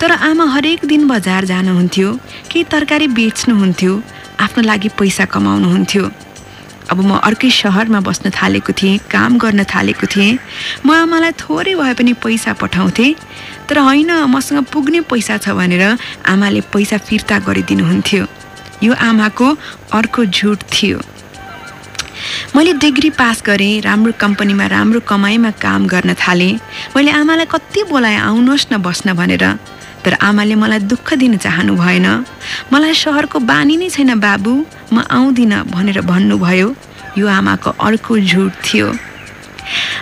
तर आमा हरेक दिन बजार जानुहुन्थ्यो केही तरकारी बेच्नुहुन्थ्यो आफ्नो लागि पैसा कमाउनुहुन्थ्यो। अब म अर्कै सहरमा बस्न थालेको थिएँ काम गर्न थालेको थिएँ। म आमालाई थोरै भए पनि पैसा पठाउँथेँ तर होइन मसँग पुग्ने पैसा छ भनेर आमाले पैसा फिर्ता गरिदिनुहुन्थ्यो। यो आमाको अर्को झुट थियो। मैले डिग्री पास गरेँ राम्रो कम्पनीमा राम्रो कमाइमा काम गर्न थालेँ। मैले आमालाई कति बोलाएँ आउनुहोस् न बस्न भनेर। तर आमाले मलाई दुःख दिन चाहनु भएन मलाई सहरको बानी नै छैन बाबु। म आउँदिनँ भनेर भन्नुभयो। यो आमाको अर्को झुट थियो।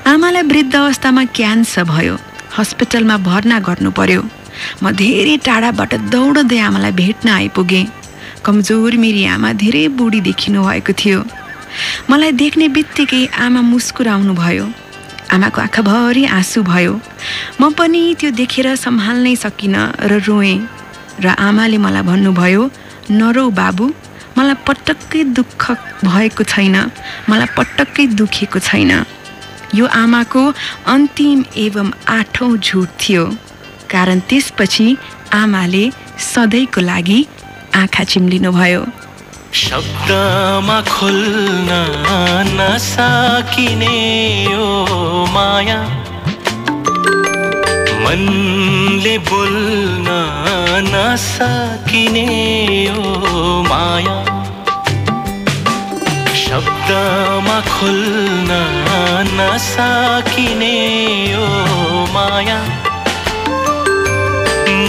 आमालाई वृद्ध अवस्थामा क्यान्सर भयो। हस्पिटलमा भर्ना गर्नु पर्यो म धेरै टाढाबाट दौडँदै आमालाई भेट्न आइपुगेँ। कमजोर मेरी आमा धेरै बुढी देखिनु भएको थियो। मलाई देख्ने बित्तिकै आमा मुस्कुराउनु भयो आमाको आँखाभरि आँसु भयो। म पनि त्यो देखेर सम्हाल्नै सकिनँ र रोएँ र आमाले मलाई भन्नुभयो नरौ बाबु मलाई पटक्कै दुःख भएको छैन मलाई पटक्कै दुखेको छैन। यो आमाको अन्तिम एवं आठौँ झुट थियो। कारण त्यसपछि आमाले सधैँको लागि आँखा चिम्लिनुभयो। शब्दमा खुल्न नसकिने यो माया। मनले बोल्न नसकिने यो माया। शब्दमा खुल्न नसकिने यो माया।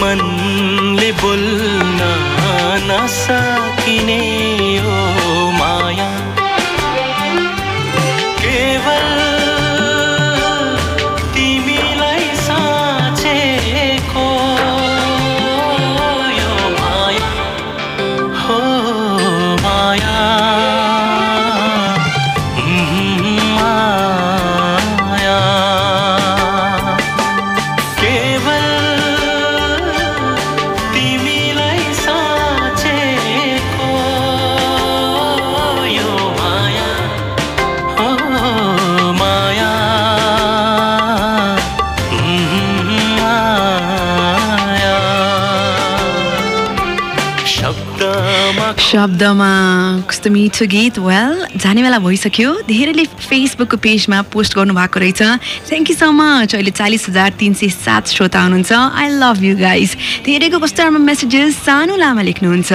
मनले बोल्न नसकिने शब्दमा कस्तो मिठो गीत? वेल जाने बेला भइसक्यो धेरैले फेसबुकको पेजमा पोस्ट गर्नुभएको रहेछ। थ्याङ्क यू सो मच अहिले चालिस हजार तिन सय सात श्रोता हुनुहुन्छ। आई लभ यु गाइज धेरैको कस्तो राम्रो मेसेजेस सानो लामा लेख्नुहुन्छ।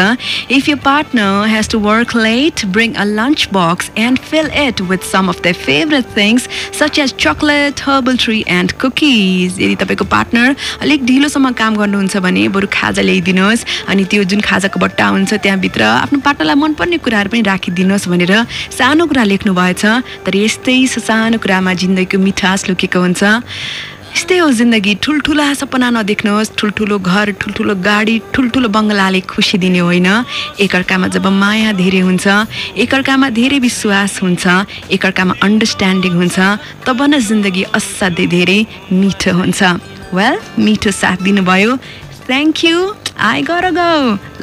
If you partner has to work late bring a lunch box and fill it with some of the favourite things such as chocolate herbal tree and cookies यदि तपाईँको partner अलिक ढिलोसम्म काम गर्नुहुन्छ भने बरु खाजा ल्याइदिनुहोस्। अनि त्यो जुन खाजाको बट्टा हुन्छ त्यहाँभित्र आफ्नो पार्टनरलाई मनपर्ने कुराहरू पनि राखिदिनुहोस् भनेर सानो कुरा लेख्नु भएछ तर यस्तै सानो कुरामा जिन्दगीको मिठास लुकेको हुन्छ। यस्तै हो जिन्दगी। ठुल्ठुला सपना नदेख्नुहोस्। ठुल्ठुलो घर ठुल्ठुलो गाडी ठुल्ठुलो बङ्गलाले खुसी दिने होइन। एकअर्कामा जब माया धेरै हुन्छ एकअर्कामा धेरै विश्वास हुन्छ एकअर्कामा अन्डरस्ट्यान्डिङ हुन्छ तब न जिन्दगी असाध्यै धेरै मिठो हुन्छ। वेल मिठो साथ दिनुभयो। थ्याङ्क यू आई गर go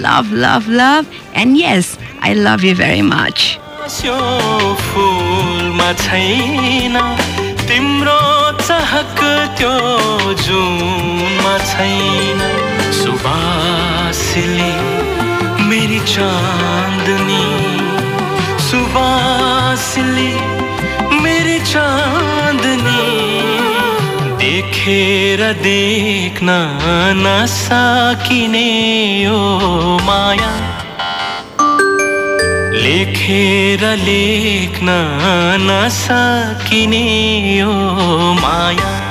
love love love and yes I love you very much त्यो फुलमा छैन तिम्रो चाहक त्यो जुनमा छैन सुबासले मेरी चाँदनी सुबासले मेरी चाँदनी देखेर देख्न नसकिने यो माया। लेखेर लेख्न नसकिने यो माया।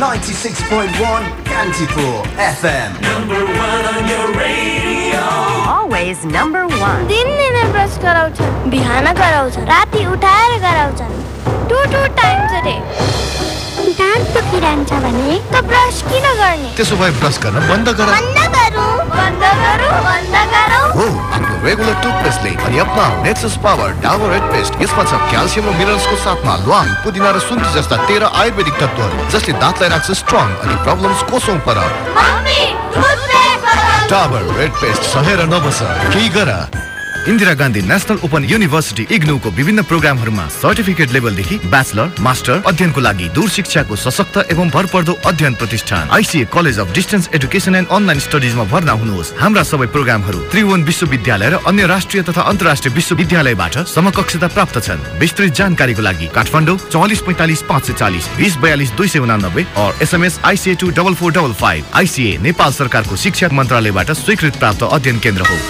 96.1 Cantipur FM. Number one on your radio. Always number one. दिनदिनै ब्रस गराउँछन् बिहान गराउँछन् राति उठाएर गराउँछन् two two times a day दाँत दुखिरहन्छ भने त ब्रस किन गर्ने? त्यसो भए ब्रस गर्न बन्द गर। बन्द गरौँ। बन्द गरौँ बन्द गरौँ। हो आफ्नो रेगुलर टुथपेस्टले अनि अपनाऊ nexus power Dabur red paste यसमा छ क्याल्सियम र मिनरल्सको साथमा ल्वाङ पुदिना र सुन्ती जस्ता तेह्र आयुर्वेदिक तत्त्वहरू जसले दाँतलाई राख्छ स्ट्रङ अनि प्रब्लम्स कोसौँ पर डाबर रेड पेस्ट सहेर नबस केही गर। Indira Gandhi national open university इग्नुको विभिन्न प्रोग्रामहरूमा सर्टिफिकेट लेभलदेखि ब्याचलर मास्टर अध्ययनको लागि दूर शिक्षाको सशक्त एवं भरपर्दो अध्ययन प्रतिष्ठान ICA college of distance education and online स्टडिजमा भर्ना हुनुहोस्। हाम्रा सबै प्रोग्रामहरू त्रिभुवन विश्वविद्यालय र अन्य राष्ट्रिय तथा अन्तर्राष्ट्रिय विश्वविद्यालयबाट समकक्षता प्राप्त छन्। विस्तृत जानकारीको लागि काठमाडौँ चौवालिस पैँतालिस पाँच सय चालिस बिस बयालिस दुई सय उनानब्बे SMS ICA two double four double five ICA Nepal सरकारको शिक्षा मन्त्रालयबाट स्वीकृत प्राप्त अध्ययन केन्द्र हो।